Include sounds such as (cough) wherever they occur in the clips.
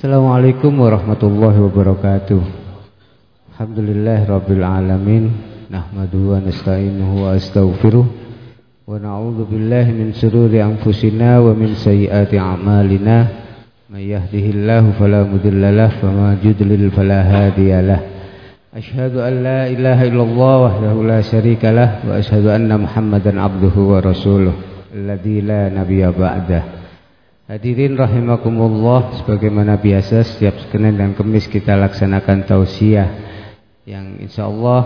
Assalamualaikum warahmatullahi wabarakatuh. Alhamdulillah rabbil alamin. Nahmaduhu wa nasta'inuhu wa astaghfiruh. Wa na'udzu billahi min shururi anfusina wa min sayyiati a'malina. May yahdihillahu fala mudilla lahu wa ma yudlil fala hadiya lahu. Ashhadu an la ilaha illallah wahdahu la syarika lah wa ashhadu anna Muhammadan abduhu wa rasuluh alladzi la nabiyya ba'dah. Hadirin rahimakumullah sebagaimana biasa setiap Senin dan Kamis kita laksanakan tausiah yang insyaallah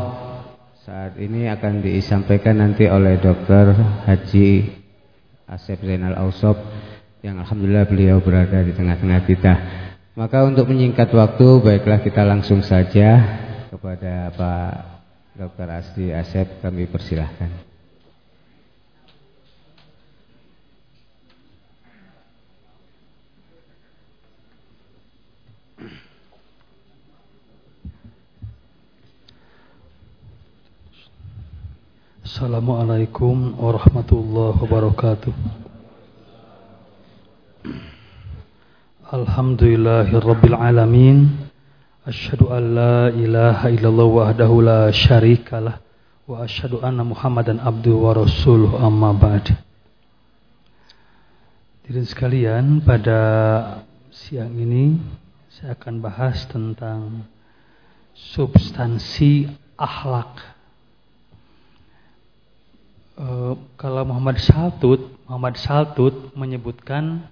saat ini akan disampaikan nanti oleh Dr. Haji Asep Zainal Ausop yang alhamdulillah beliau berada di tengah-tengah kita. Maka untuk menyingkat waktu baiklah kita langsung saja kepada Pak Dr. Asdi Asep kami persilahkan. Assalamualaikum warahmatullahi wabarakatuh. Alhamdulillahirabbil alamin. Asyhadu an la ilaha illallah wahdahu la syarikalah wa asyhadu anna Muhammadan abduhu wa rasuluh amma ba'd. Hadirin sekalian pada siang ini saya akan bahas tentang substansi akhlak Eh, kalau Muhammad Saltut, Muhammad Saltut menyebutkan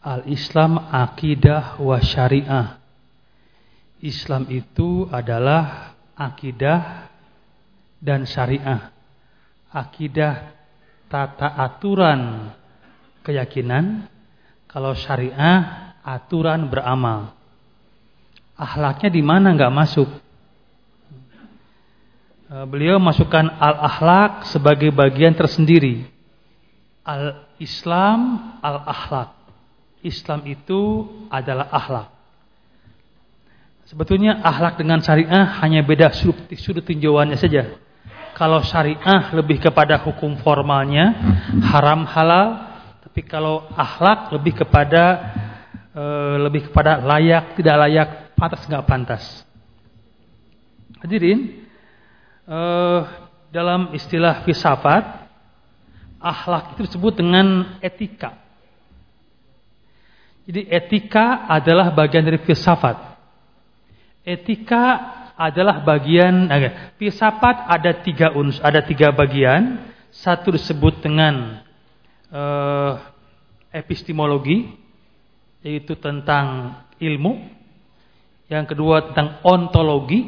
al-Islam akidah wa syariah. Islam itu adalah akidah dan syariah. Akidah tata aturan keyakinan, kalau syariah aturan beramal. Ahlaknya di mana nggak masuk? Eh, beliau masukkan al-akhlak sebagai bagian tersendiri. Al-Islam, al-akhlak. Islam itu adalah akhlak. Sebetulnya akhlak dengan syariah hanya beda sudut, sudut tinjauannya saja. Kalau syariah lebih kepada hukum formalnya, haram halal, tapi kalau akhlak lebih kepada e, lebih kepada layak tidak layak, pantas nggak pantas. Hadirin, uh, dalam istilah filsafat akhlak itu disebut dengan etika. Jadi etika adalah bagian dari filsafat. Etika adalah bagian eh, filsafat ada tiga uns, ada tiga bagian. Satu disebut dengan uh, epistemologi, yaitu tentang ilmu. Yang kedua tentang ontologi,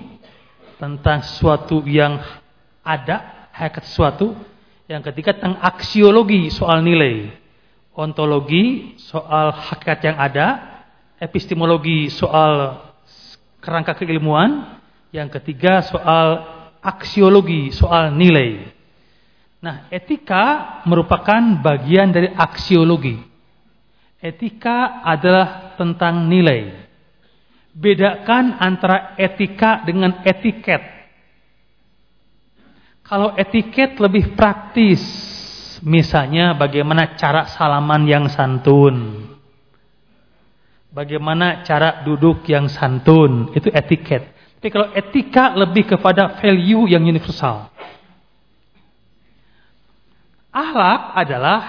tentang sesuatu yang ada, hakikat sesuatu. Yang ketiga tentang aksiologi, soal nilai. Ontologi, soal hakikat yang ada. Epistemologi, soal kerangka keilmuan. Yang ketiga soal aksiologi, soal nilai. Nah, etika merupakan bagian dari aksiologi. Etika adalah tentang nilai. Bedakan antara etika dengan etiket. Kalau etiket lebih praktis, misalnya bagaimana cara salaman yang santun. Bagaimana cara duduk yang santun, itu etiket. Tapi kalau etika lebih kepada value yang universal. Ahlak adalah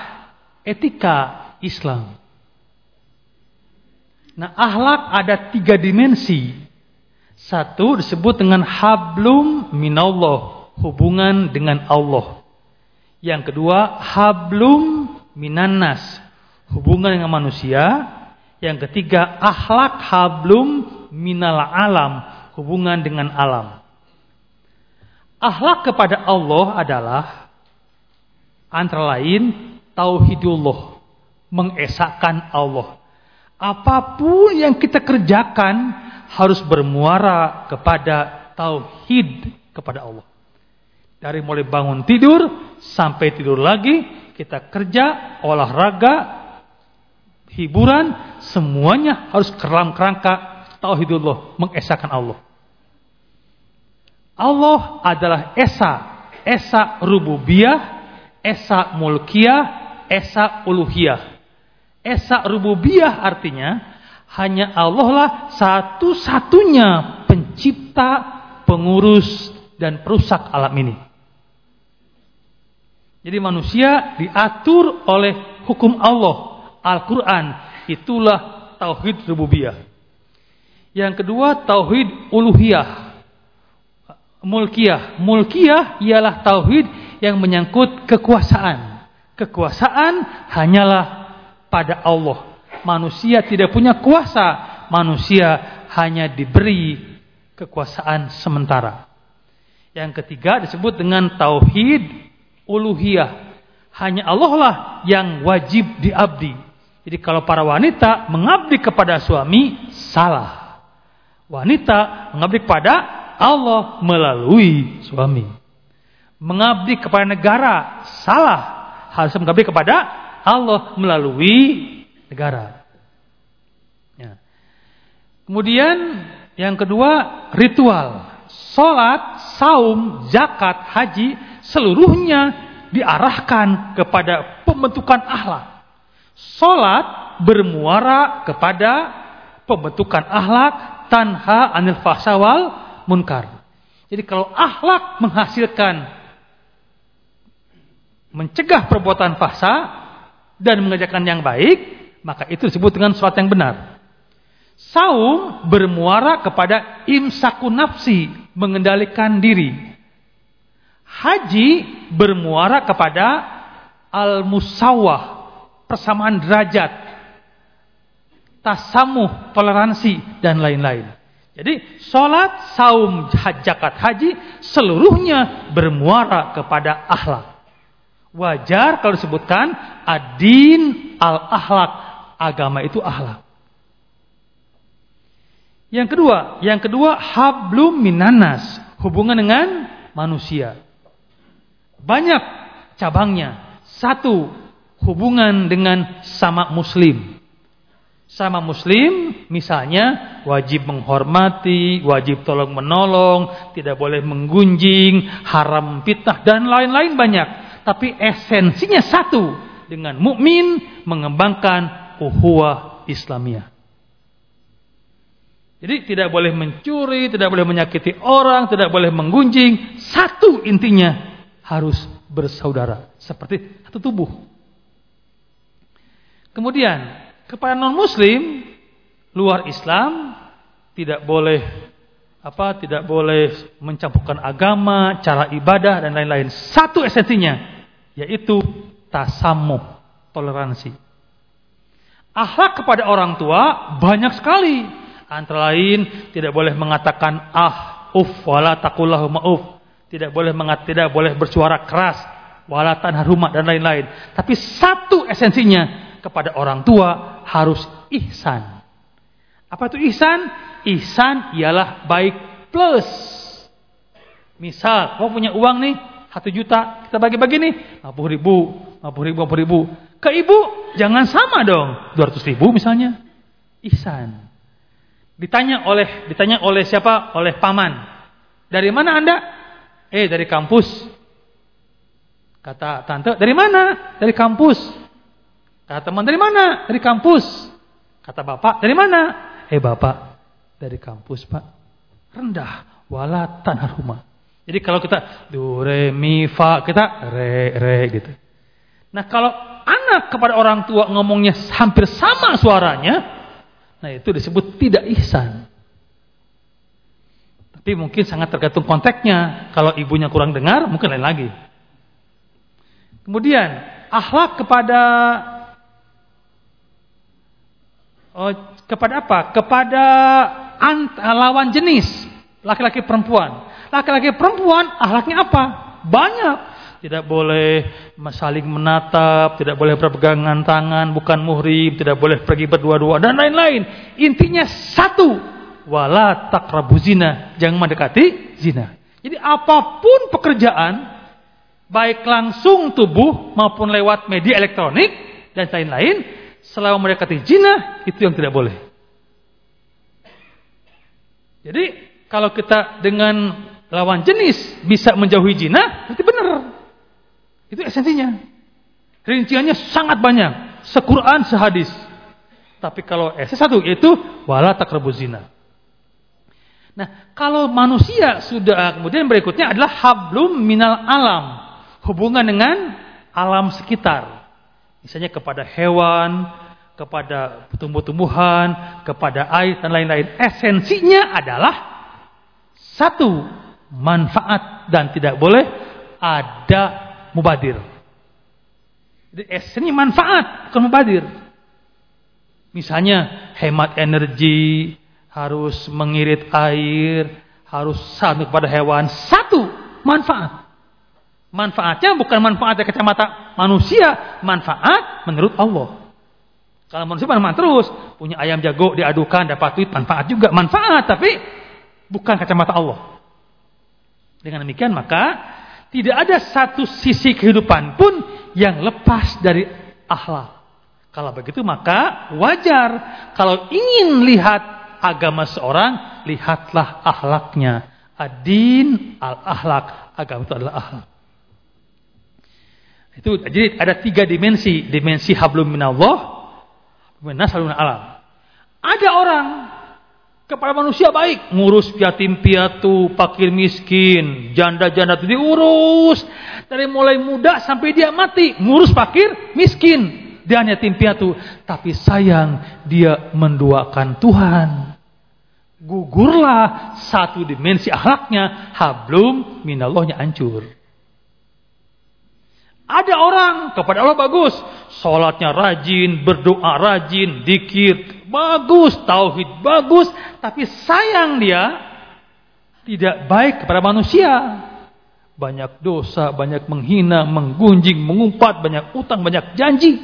etika Islam. Nah, ahlak ada tiga dimensi. Satu disebut dengan hablum minallah, hubungan dengan Allah. Yang kedua, hablum minannas, hubungan dengan manusia. Yang ketiga, ahlak hablum minal alam, hubungan dengan alam. Ahlak kepada Allah adalah antara lain tauhidullah, mengesahkan Allah. Apa pun yang kita kerjakan harus bermuara kepada tauhid kepada Allah. Dari mulai bangun tidur sampai tidur lagi, kita kerja, olahraga, hiburan, semuanya harus keram kerangka tauhidullah, mengesahkan Allah. Allah adalah esa, esa rububiyah, esa mulkiyah, esa uluhiyah. Esa rububiyah artinya Hanya Allah lah satu-satunya pencipta, pengurus, dan perusak alam ini. Jadi manusia diatur oleh hukum Allah, Al-Quran. Itulah tauhid rububiyah. Yang kedua tauhid uluhiyah. Mulkiyah. Mulkiyah ialah tauhid yang menyangkut kekuasaan. Kekuasaan hanyalah pada Allah manusia tidak punya kuasa. Manusia hanya diberi kekuasaan sementara. Yang ketiga disebut dengan tauhid uluhiyah. Hanya Allah lah yang wajib diabdi. Jadi kalau para wanita mengabdi kepada suami salah. Wanita mengabdi kepada Allah melalui suami. Mengabdi kepada negara salah. Harus mengabdi kepada Allah melalui negara. Ya. Kemudian yang kedua ritual. Salat, saum, zakat, haji seluruhnya diarahkan kepada pembentukan akhlak. Salat bermuara kepada pembentukan akhlak tanha anil fahsawal munkar. Jadi kalau akhlak menghasilkan mencegah perbuatan fahsa dan mengajarkan yang baik, maka itu disebut dengan sesuatu yang benar. Saum bermuara kepada imsaku nafsi, mengendalikan diri. Haji bermuara kepada al-musawah, persamaan derajat, tasamuh, toleransi, dan lain-lain. Jadi sholat, saum, zakat, haji seluruhnya bermuara kepada akhlak. Wajar kalau disebutkan adin al-akhlak agama itu akhlak. Yang kedua, yang kedua hablum minanas, hubungan dengan manusia. Banyak cabangnya. Satu, hubungan dengan sama muslim. Sama muslim misalnya wajib menghormati, wajib tolong menolong, tidak boleh menggunjing, haram fitnah dan lain-lain banyak. Tapi esensinya satu, dengan mukmin mengembangkan uhuwah Islamiyah. Jadi tidak boleh mencuri, tidak boleh menyakiti orang, tidak boleh menggunjing. Satu intinya harus bersaudara, seperti satu tubuh. Kemudian kepada non muslim luar Islam tidak boleh apa tidak boleh mencampurkan agama, cara ibadah dan lain-lain. Satu esensinya yaitu tasamuh, toleransi. Akhlak kepada orang tua banyak sekali. Antara lain tidak boleh mengatakan ah, uf, wala takullahu ma'uf. Tidak boleh mengat, tidak boleh bersuara keras, wala tanharuma dan lain-lain. Tapi satu esensinya kepada orang tua harus ihsan. Apa itu ihsan? Ihsan ialah baik plus. Misal, kamu punya uang nih, satu juta, kita bagi-bagi nih, 50 ribu, 50 ribu, 50 ribu. Ke ibu, jangan sama dong. 200 ribu misalnya. Ihsan. Ditanya oleh ditanya oleh siapa? Oleh paman. Dari mana Anda? Eh, dari kampus. Kata tante, dari mana? Dari kampus. Kata teman, dari mana? Dari kampus. Kata bapak, dari mana? Eh, bapak, dari kampus, Pak. Rendah, wala tanah rumah. Jadi kalau kita do re mi fa, kita re re gitu. Nah, kalau anak kepada orang tua ngomongnya hampir sama suaranya, nah itu disebut tidak ihsan. Tapi mungkin sangat tergantung konteksnya. Kalau ibunya kurang dengar, mungkin lain lagi. Kemudian, akhlak kepada oh, kepada apa? Kepada ant, lawan jenis, laki-laki perempuan. Laki-laki perempuan akhlaknya apa? Banyak tidak boleh saling menatap, tidak boleh berpegangan tangan, bukan muhrim, tidak boleh pergi berdua-dua dan lain-lain. Intinya satu, wala takrabu zina, jangan mendekati zina. Jadi apa pun pekerjaan, baik langsung tubuh maupun lewat media elektronik dan lain-lain, selama mendekati zina itu yang tidak boleh. Jadi kalau kita dengan lawan jenis bisa menjauhi zina, berarti benar. Itu esensinya. Rinciannya sangat banyak. Sequran sehadis. Tapi kalau S satu yaitu wala taqrabuz zina. Nah, kalau manusia sudah kemudian berikutnya adalah hablum minal alam. Hubungan dengan alam sekitar. Misalnya kepada hewan, kepada tumbuh-tumbuhan, kepada air dan lain-lain. Esensinya adalah satu, manfaat dan tidak boleh ada mubadir. Jadi esensinya manfaat, bukan mubadir. Misalnya hemat energi, harus mengirit air, harus satu kepada hewan. Satu, manfaat. Manfaatnya bukan manfaat dari kacamata manusia, manfaat menurut Allah. Kalau manusia manfaat terus, punya ayam jago diadukan dapat duit, manfaat juga, manfaat tapi bukan kacamata Allah. Dengan demikian maka tidak ada satu sisi kehidupan pun yang lepas dari akhlak. Kalau begitu maka wajar kalau ingin lihat agama seorang, lihatlah akhlaknya. Adin al-akhlak, agama itu adalah akhlak. Itu jadi ada tiga dimensi, dimensi hablum minallah, Nasalun alam. Ada orang kepada manusia baik, ngurus yatim piatu, fakir miskin, janda-janda itu diurus dari mulai muda sampai dia mati, ngurus fakir miskin dan yatim piatu. Tapi sayang dia menduakan Tuhan. Gugurlah satu dimensi akhlaknya, hablum minallahnya hancur. Ada orang kepada Allah bagus, sholatnya rajin, berdoa rajin, dikir bagus, tauhid bagus, tapi sayang dia tidak baik kepada manusia. Banyak dosa, banyak menghina, menggunjing, mengumpat, banyak utang, banyak janji.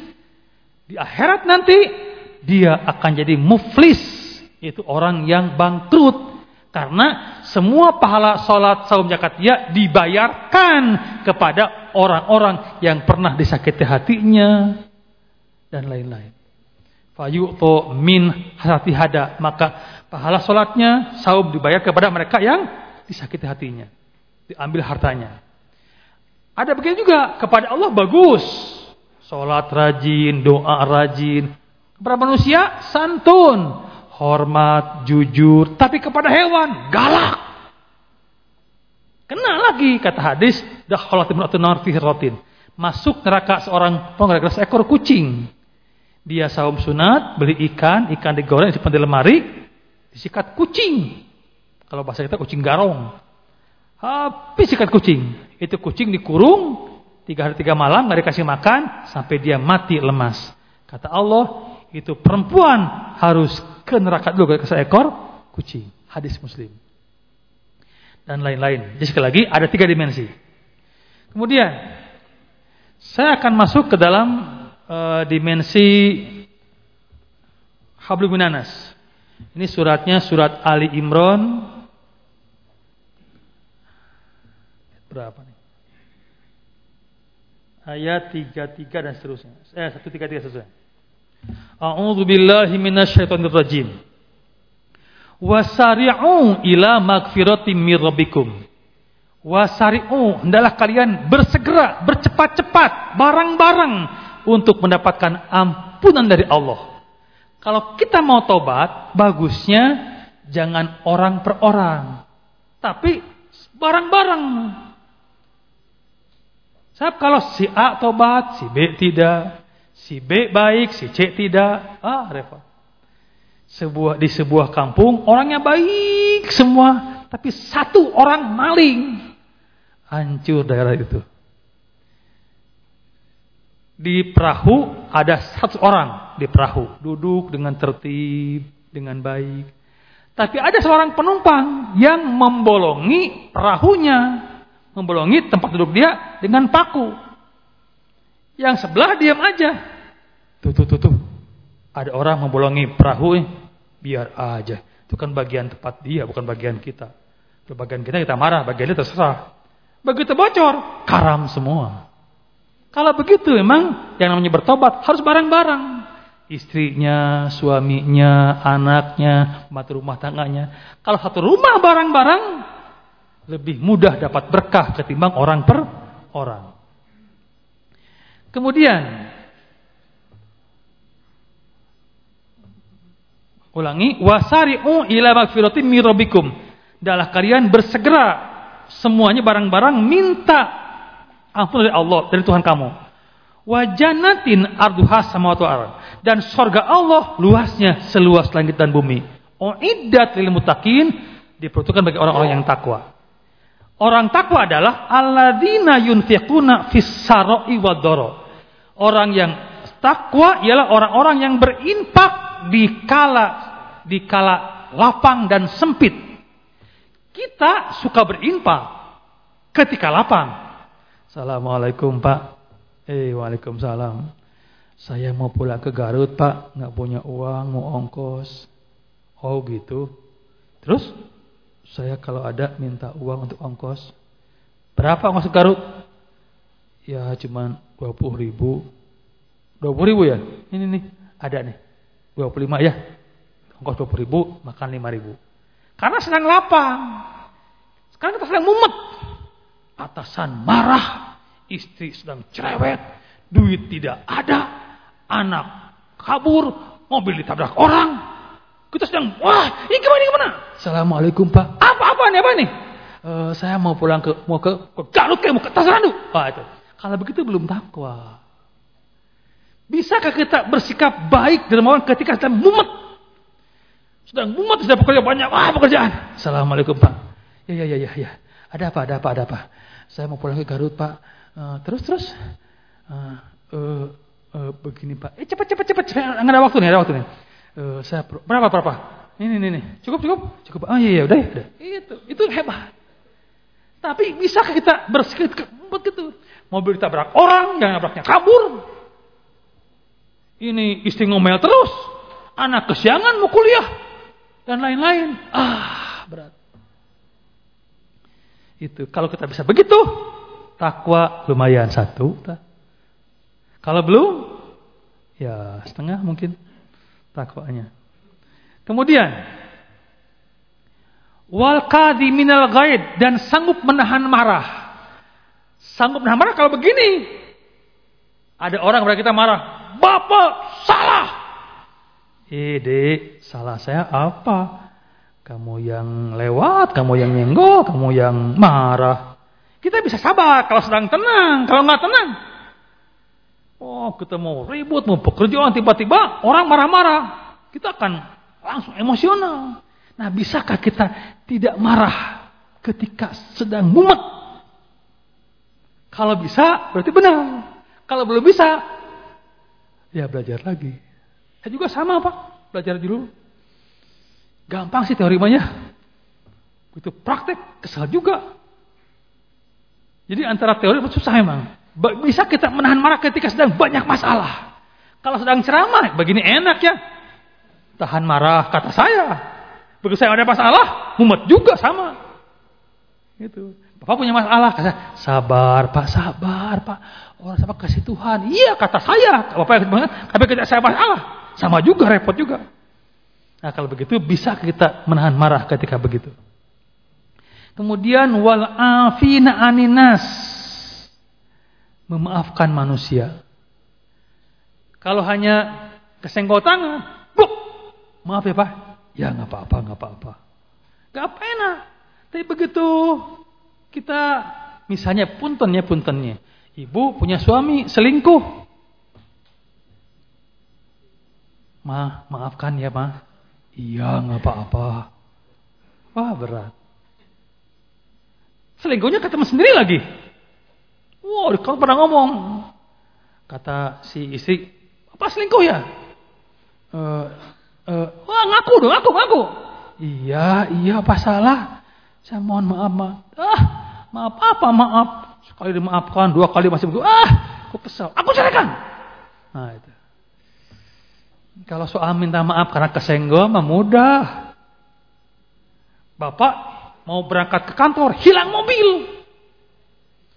Di akhirat nanti dia akan jadi muflis, itu orang yang bangkrut karena semua pahala sholat, saum, zakat dia dibayarkan kepada orang-orang yang pernah disakiti hatinya dan lain-lain. Fayu'to min hasati hada. Maka pahala sholatnya, saum dibayar kepada mereka yang disakiti hatinya. Diambil hartanya. Ada begini juga kepada Allah bagus. Sholat rajin, doa rajin. Kepada manusia santun hormat, jujur, tapi kepada hewan galak. Kena lagi kata hadis, nar fi rotin. Masuk neraka seorang penggara seekor kucing. Dia saum sunat, beli ikan, ikan digoreng disimpan di lemari, disikat kucing. Kalau bahasa kita kucing garong. Habis sikat kucing. Itu kucing dikurung tiga hari tiga malam nggak dikasih makan sampai dia mati lemas. Kata Allah, itu perempuan harus ke neraka dulu ke seekor kucing. Hadis Muslim. Dan lain-lain. Jadi sekali lagi ada tiga dimensi. Kemudian saya akan masuk ke dalam uh, dimensi hablum minanas. Ini suratnya surat Ali Imran berapa nih? Ayat 33 dan seterusnya. Eh 133 seterusnya. A'udzu billahi minasyaitonir rajim. Wasari'u ila magfiratim mir rabbikum. Wasari'u, hendaklah kalian bersegera, bercepat-cepat, barang-barang untuk mendapatkan ampunan dari Allah. Kalau kita mau tobat, bagusnya jangan orang per orang, tapi barang-barang. Sebab kalau si A tobat, si B tidak, Si B baik, si C tidak. Ah, repot. Sebuah di sebuah kampung orangnya baik semua, tapi satu orang maling. Hancur daerah itu. Di perahu ada satu orang di perahu, duduk dengan tertib, dengan baik. Tapi ada seorang penumpang yang membolongi perahunya, membolongi tempat duduk dia dengan paku. Yang sebelah diam aja. Tuh, tuh, tuh, tuh. Ada orang membolongi perahu, biar aja. Itu kan bagian tempat dia, bukan bagian kita. Bagian kita, kita marah, bagian dia terserah. Begitu bocor, karam semua. Kalau begitu memang yang namanya bertobat harus bareng-bareng. Istrinya, suaminya, anaknya, mati rumah tangganya. Kalau satu rumah bareng-bareng, lebih mudah dapat berkah ketimbang orang per orang. Kemudian Ulangi, wasari'u ila magfiratin min rabbikum. Adalah kalian bersegera semuanya barang-barang minta ampun dari Allah, dari Tuhan kamu. Wajanatin arduha samawati wal dan sorga Allah luasnya seluas langit dan bumi. Uiddat lil muttaqin diperuntukkan bagi orang-orang yang takwa. Orang takwa adalah alladzina yunfiquna fis wadoro. Orang yang takwa ialah orang-orang yang berinfak di kala di kala lapang dan sempit. Kita suka berinfak ketika lapang. Assalamualaikum Pak. Eh, waalaikumsalam. Saya mau pulang ke Garut Pak, nggak punya uang, mau ongkos. Oh gitu. Terus saya kalau ada minta uang untuk ongkos. Berapa ongkos ke Garut? Ya cuma 20 ribu. 20 ribu ya? Ini nih, ada nih. 25 ya. Ongkos 20 ribu, makan 5 ribu. Karena sedang lapang. Sekarang kita sedang mumet. Atasan marah istri sedang cerewet, duit tidak ada, anak kabur, mobil ditabrak orang. Kita sedang, wah, ini gimana, gimana? Assalamualaikum Pak. Apa, apa nih, apa nih? Uh, saya mau pulang ke, mau ke, ke Garut kayak mau ke Tasrandu. Wah itu. Kalau begitu belum takwa. Bisakah kita bersikap baik dalam orang ketika sedang mumet? Sedang mumet, sedang bekerja banyak, wah pekerjaan. Assalamualaikum Pak. Ya, ya, ya, ya, ya. Ada apa, ada apa, ada apa? Saya mau pulang ke Garut Pak. Uh, terus terus uh, uh, uh, begini Pak. Eh cepat cepat cepat cepat. Enggak ada waktu nih, ada waktu nih. Uh, saya berapa berapa? Ini ini nih. Cukup cukup cukup. Oh iya iya udah udah. Itu itu hebat. Tapi bisa kita bersikap gitu? Mobil ditabrak orang, yang nabraknya kabur. Ini istri ngomel terus. Anak kesiangan mau kuliah. Dan lain-lain. Ah, berat. Itu kalau kita bisa begitu, takwa lumayan satu. Kalau belum, ya setengah mungkin takwanya. Kemudian, wal minal gaid dan sanggup menahan marah. Sanggup menahan marah kalau begini. Ada orang pada kita marah, Bapak salah. Ide, salah saya apa? Kamu yang lewat, kamu yang nyenggol, kamu yang marah. Kita bisa sabar kalau sedang tenang, kalau nggak tenang. Oh, kita mau ribut, mau pekerjaan, tiba-tiba orang marah-marah. Kita akan langsung emosional. Nah, bisakah kita tidak marah ketika sedang mumet? Kalau bisa, berarti benar. Kalau belum bisa, ya belajar lagi. Saya juga sama, Pak. Belajar dulu. Gampang sih teorimanya. Itu praktek, kesal juga. Jadi antara teori susah emang. Bisa kita menahan marah ketika sedang banyak masalah. Kalau sedang ceramah, begini enak ya. Tahan marah kata saya. Begitu saya ada masalah, mumet juga sama. Itu. Bapak punya masalah, kata sabar Pak, sabar Pak. Orang sabar kasih Tuhan. Iya kata saya. Bapak yang tapi ketika saya masalah, sama juga repot juga. Nah kalau begitu bisa kita menahan marah ketika begitu. Kemudian wal afina aninas. Memaafkan manusia. Kalau hanya kesenggol tangan, buk, maaf ya pak, ya nggak apa-apa, nggak apa-apa, nggak enak. Tapi begitu kita misalnya puntennya puntennya, ibu punya suami selingkuh, ma maafkan ya ma, iya nggak apa-apa, wah berat. Selingkuhnya ketemu sendiri lagi. Wow, kalau pernah ngomong. Kata si istri, apa selingkuh ya? Uh, uh, wah ngaku dong, ngaku, ngaku. Iya, iya apa salah? Saya mohon maaf, maaf. Ah, maaf apa, maaf. Sekali dimaafkan, dua kali masih begitu. Ah, aku kesal. Aku ceraikan. Nah itu. Kalau soal minta maaf karena kesenggol mah. Bapak mau berangkat ke kantor, hilang mobil.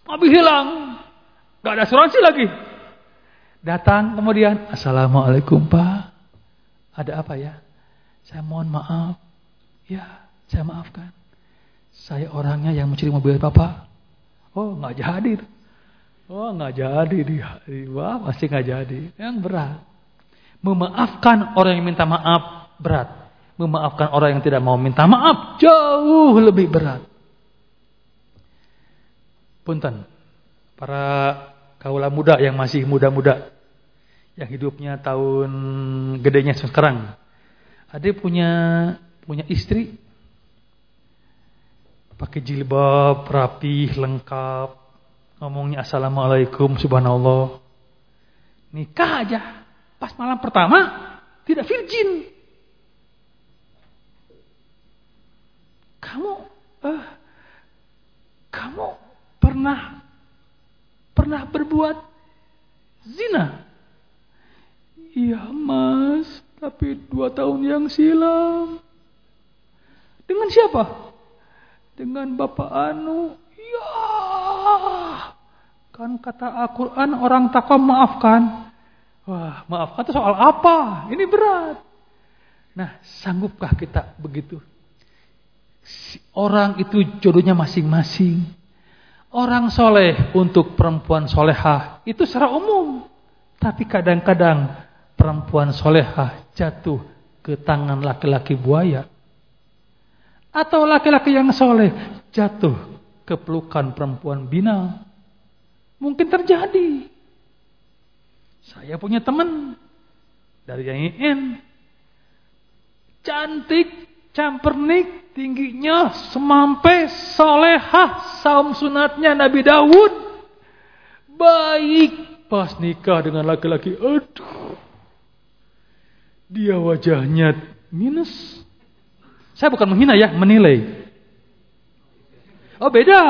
Mobil hilang. Gak ada asuransi lagi. Datang kemudian, Assalamualaikum Pak. Ada apa ya? Saya mohon maaf. Ya, saya maafkan. Saya orangnya yang mencuri mobil Bapak. Oh, nggak jadi. Oh, nggak jadi. Wah, masih nggak jadi. Yang berat. Memaafkan orang yang minta maaf berat. memaafkan orang yang tidak mau minta maaf jauh lebih berat. Punten, para kaula muda yang masih muda-muda, yang hidupnya tahun gedenya sekarang. Ada punya punya istri pakai jilbab rapi lengkap ngomongnya assalamualaikum subhanallah nikah aja pas malam pertama tidak virgin kamu eh, kamu pernah pernah berbuat zina iya mas tapi dua tahun yang silam dengan siapa? Dengan Bapak Anu. Ya. Kan kata Al-Quran orang takwa maafkan. Wah, maafkan itu soal apa? Ini berat. Nah, sanggupkah kita begitu? Orang itu jodohnya masing-masing. Orang soleh untuk perempuan solehah itu secara umum. Tapi kadang-kadang perempuan solehah jatuh ke tangan laki-laki buaya. Atau laki-laki yang soleh jatuh ke pelukan perempuan bina. Mungkin terjadi. Saya punya teman dari IAIN. Cantik, campernik, tingginya semampai, solehah, saum sunatnya Nabi Dawud. Baik pas nikah dengan laki-laki. Aduh. Dia wajahnya minus saya bukan menghina ya, menilai. Oh beda.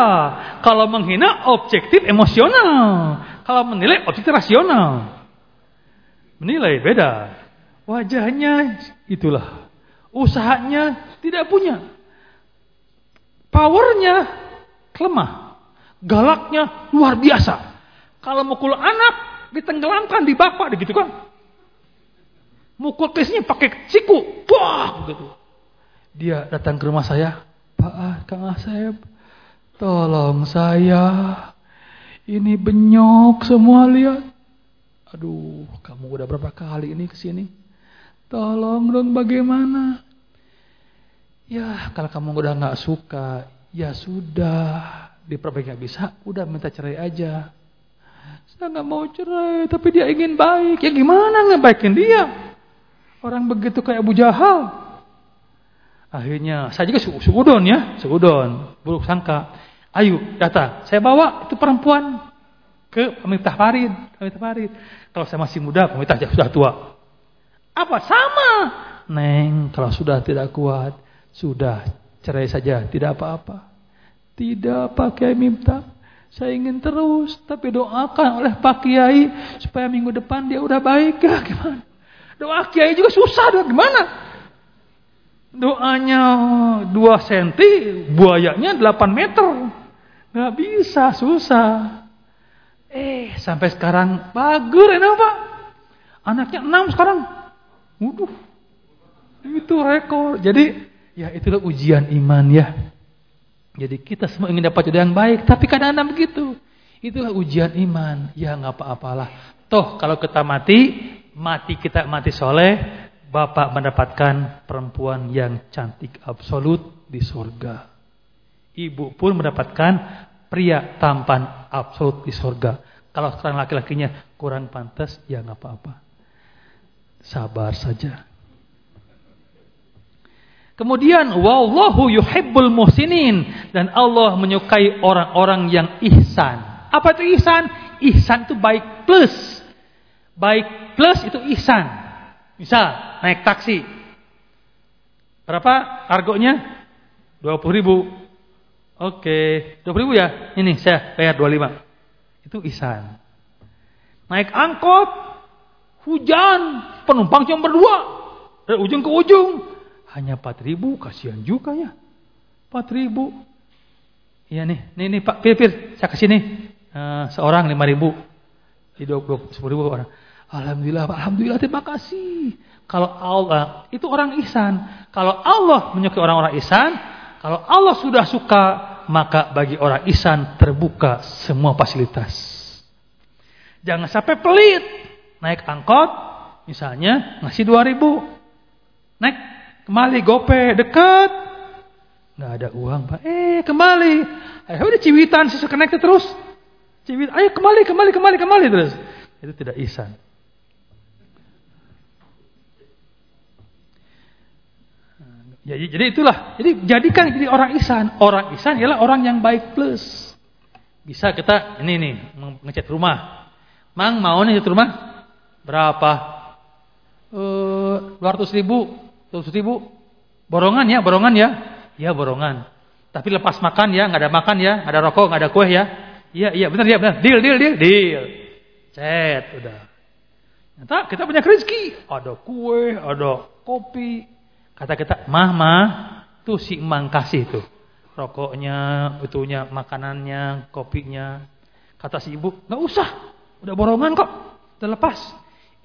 Kalau menghina objektif emosional. Kalau menilai objektif rasional. Menilai beda. Wajahnya itulah. Usahanya tidak punya. Powernya lemah. Galaknya luar biasa. Kalau mukul anak ditenggelamkan di bapak gitu kan. Mukul tesnya pakai siku. Wah gitu. Dia datang ke rumah saya, Pak Kang Asep, tolong saya. Ini benyok semua lihat. Aduh, kamu udah berapa kali ini ke sini? Tolong dong bagaimana? Ya, kalau kamu udah nggak suka, ya sudah. Diperbaiki nggak bisa, udah minta cerai aja. Saya nggak mau cerai, tapi dia ingin baik. Ya gimana ngebaikin dia? Orang begitu kayak Abu Jahal. Akhirnya saya juga seudon ya, seudon, buruk sangka. Ayo datang, saya bawa itu perempuan ke pemerintah Farid, pemerintah Farid. Kalau saya masih muda, pemerintah sudah tua. Apa sama? Neng, kalau sudah tidak kuat, sudah cerai saja, tidak apa-apa. Tidak Pak Kiai minta. Saya ingin terus, tapi doakan oleh Pak Kiai supaya minggu depan dia udah baik (laughs) gimana? Doa Kiai juga susah, doa gimana? Doanya 2 cm, buayanya 8 meter. Gak bisa, susah. Eh, sampai sekarang bagus enak Pak. Anaknya 6 sekarang. Waduh. Itu rekor. Jadi, ya itulah ujian iman ya. Jadi kita semua ingin dapat jodoh yang baik, tapi kadang-kadang begitu. Itulah ujian iman. Ya nggak apa-apalah. Toh kalau kita mati, mati kita mati soleh, Bapak mendapatkan perempuan yang cantik absolut di surga. Ibu pun mendapatkan pria tampan absolut di surga. Kalau sekarang laki-lakinya kurang pantas, ya nggak apa-apa. Sabar saja. Kemudian wallahu yuhibbul muhsinin dan Allah menyukai orang-orang yang ihsan. Apa itu ihsan? Ihsan itu baik plus. Baik plus itu ihsan. Misal naik taksi. Berapa argonya? 20 ribu. Oke, 20 ribu ya? Ini saya bayar 25. Itu isan. Naik angkot, hujan, penumpang cuma berdua. Dari ujung ke ujung. Hanya 4 ribu, kasihan juga ya. 4 ribu. Iya nih, nih, nih Pak Pir, saya kasih nih. Uh, seorang 5 ribu. Di 20, 10 ribu orang. Alhamdulillah, Alhamdulillah, terima kasih. Kalau Allah, itu orang ihsan. Kalau Allah menyukai orang-orang ihsan, kalau Allah sudah suka, maka bagi orang ihsan terbuka semua fasilitas. Jangan sampai pelit. Naik angkot, misalnya ngasih 2000. Naik kembali gope dekat. Nggak ada uang pak. Eh kembali. Eh udah ciwitan sisa connected terus. Ciwit, ayo kembali, kembali, kembali, kembali terus. Itu tidak ihsan. Ya, jadi itulah. Jadi jadikan jadi orang ihsan. Orang ihsan ialah orang yang baik plus. Bisa kita ini nih ngecat rumah. Mang mau nih ngecat rumah? Berapa? Eh, dua ratus ribu, dua ratus ribu. Borongan ya, borongan ya. Ya borongan. Tapi lepas makan ya, nggak ada makan ya, nggak ada rokok, nggak ada kue ya. Iya, iya, benar ya, benar. Deal, deal, deal, deal. Cet, udah. Ternyata kita punya rezeki, ada kue, ada kopi, Kata kita, mah mah, tuh si emang kasih tuh. Rokoknya, itunya, makanannya, kopinya. Kata si ibu, nggak usah, udah borongan kok, udah lepas.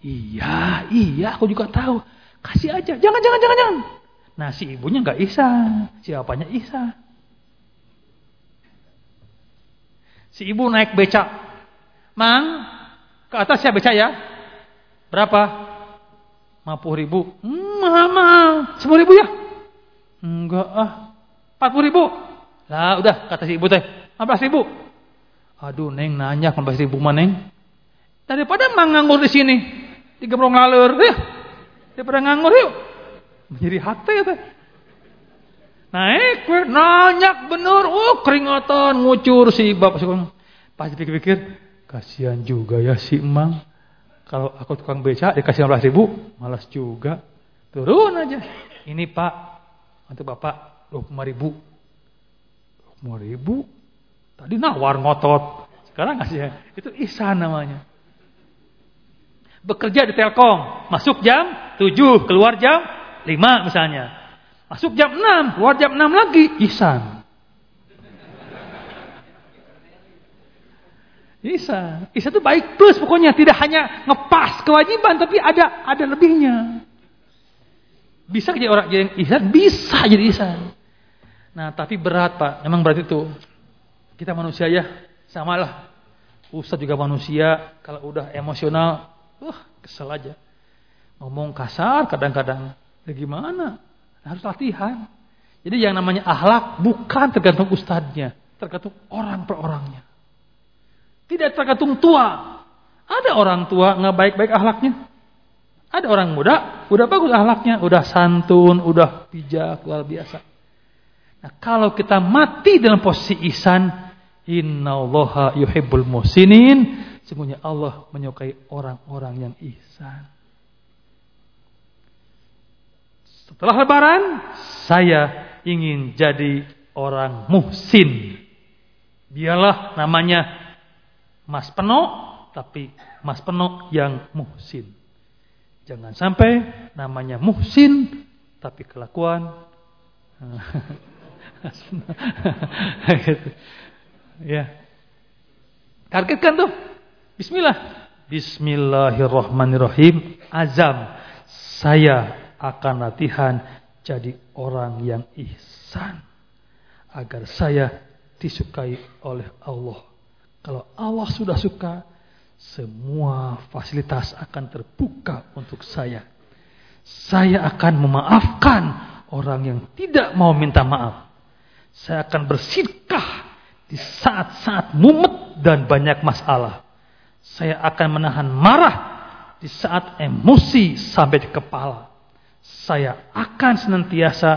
Iya, iya, aku juga tahu. Kasih aja, jangan, jangan, jangan, jangan. Nah si ibunya nggak isa, siapanya isa. Si ibu naik becak, mang, ke atas ya becak ya. Berapa? 50 ribu. Hmm, mahal, 10 ribu ya? Enggak ah. 40 ribu. Lah udah kata si ibu teh. 15 ribu. Aduh neng nanya 15 ribu mana neng. Daripada mang nganggur di sini. Tiga berong ngalur. Ya. Daripada nganggur yuk. Menjadi hati ya teh. Naik, nanya bener, oh keringatan, ngucur si bapak. Pas pikir-pikir, kasihan juga ya si emang. Kalau aku tukang beca dikasih 15 ribu, malas juga. Turun aja. Ini pak, untuk bapak 25 ribu. 25 ribu? Tadi nawar ngotot. Sekarang ngasih. Itu ihsan namanya. Bekerja di Telkom, masuk jam 7, keluar jam 5 misalnya. Masuk jam 6, keluar jam 6 lagi, ihsan. Bisa. Bisa itu baik plus pokoknya tidak hanya ngepas kewajiban tapi ada ada lebihnya. Bisa jadi orang yang ihsan, bisa jadi ihsan. Nah, tapi berat, Pak. Memang berat itu. Kita manusia ya, samalah. Ustaz juga manusia, kalau udah emosional, wah, kesel aja. Ngomong kasar kadang-kadang. Ya gimana? Harus latihan. Jadi yang namanya ahlak bukan tergantung ustadznya, tergantung orang per orangnya. Tidak tergantung tua. Ada orang tua nggak baik-baik ahlaknya. Ada orang muda, udah bagus ahlaknya, udah santun, udah bijak, luar biasa. Nah, kalau kita mati dalam posisi ihsan, innallaha yuhibbul musinin, sesungguhnya Allah menyukai orang-orang yang ihsan. Setelah lebaran, saya ingin jadi orang muhsin. Biarlah namanya Mas Peno, tapi Mas Peno yang muhsin. Jangan sampai namanya muhsin, tapi kelakuan. (laughs) ya. Targetkan tuh. Bismillah. Bismillahirrahmanirrahim. Azam. Saya akan latihan jadi orang yang ihsan. Agar saya disukai oleh Allah. Kalau Allah sudah suka, semua fasilitas akan terbuka untuk saya. Saya akan memaafkan orang yang tidak mau minta maaf. Saya akan bersikah di saat-saat mumet dan banyak masalah. Saya akan menahan marah di saat emosi sampai di kepala. Saya akan senantiasa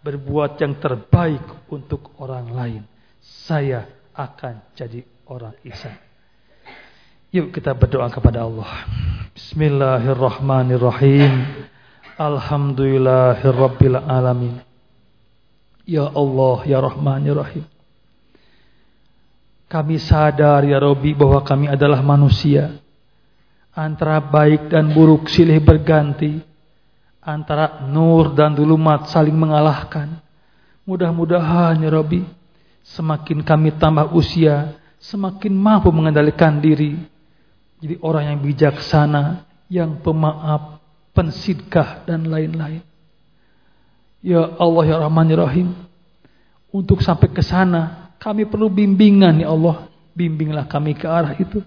berbuat yang terbaik untuk orang lain. Saya akan jadi orang ihsan. Yuk kita berdoa kepada Allah. Bismillahirrahmanirrahim. Alhamdulillahirabbil alamin. Ya Allah, ya Rahman, ya Rahim. Kami sadar ya Robi bahwa kami adalah manusia. Antara baik dan buruk silih berganti. Antara nur dan dulumat saling mengalahkan. Mudah-mudahan ya Robi. Semakin kami tambah usia semakin mampu mengendalikan diri. Jadi orang yang bijaksana, yang pemaaf, pensidkah dan lain-lain. Ya Allah ya Rahman ya Rahim. Untuk sampai ke sana, kami perlu bimbingan ya Allah. Bimbinglah kami ke arah itu.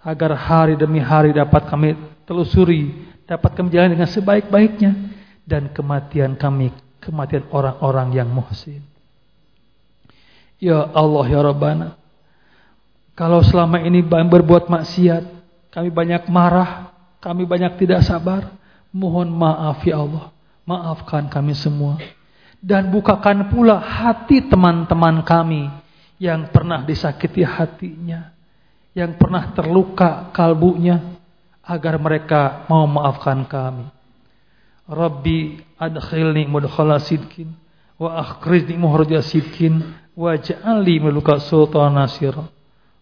Agar hari demi hari dapat kami telusuri, dapat kami jalan dengan sebaik-baiknya. dan kematian kami, kematian orang-orang yang muhsin. Ya Allah ya Rabbana. Kalau selama ini berbuat maksiat, kami banyak marah, kami banyak tidak sabar, mohon maaf ya Allah. Maafkan kami semua. Dan bukakan pula hati teman-teman kami yang pernah disakiti hatinya, yang pernah terluka kalbunya, agar mereka mau maafkan kami. Rabbi adkhilni mudkhala sidkin wa akhrijni mukhraja sidkin waj'alni mulka sultan nasir.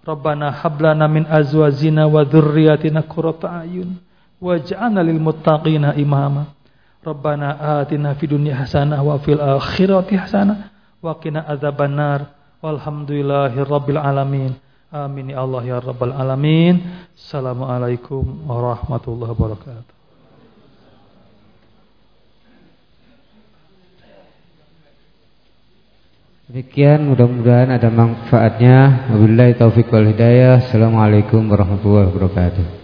Rabbana hablana min azwajina wa dzurriyyatina qurrata ayun waj'alna lil muttaqina imama. Rabbana atina fid dunya hasanah wa fil akhirati hasanah wa qina adzabannar. Walhamdulillahi rabbil alamin. Amin ya Allah ya Rabbal Alamin. Assalamualaikum warahmatullahi wabarakatuh. Demikian mudah-mudahan ada manfaatnya. Wabillahi taufik wal hidayah. Assalamualaikum warahmatullahi wabarakatuh.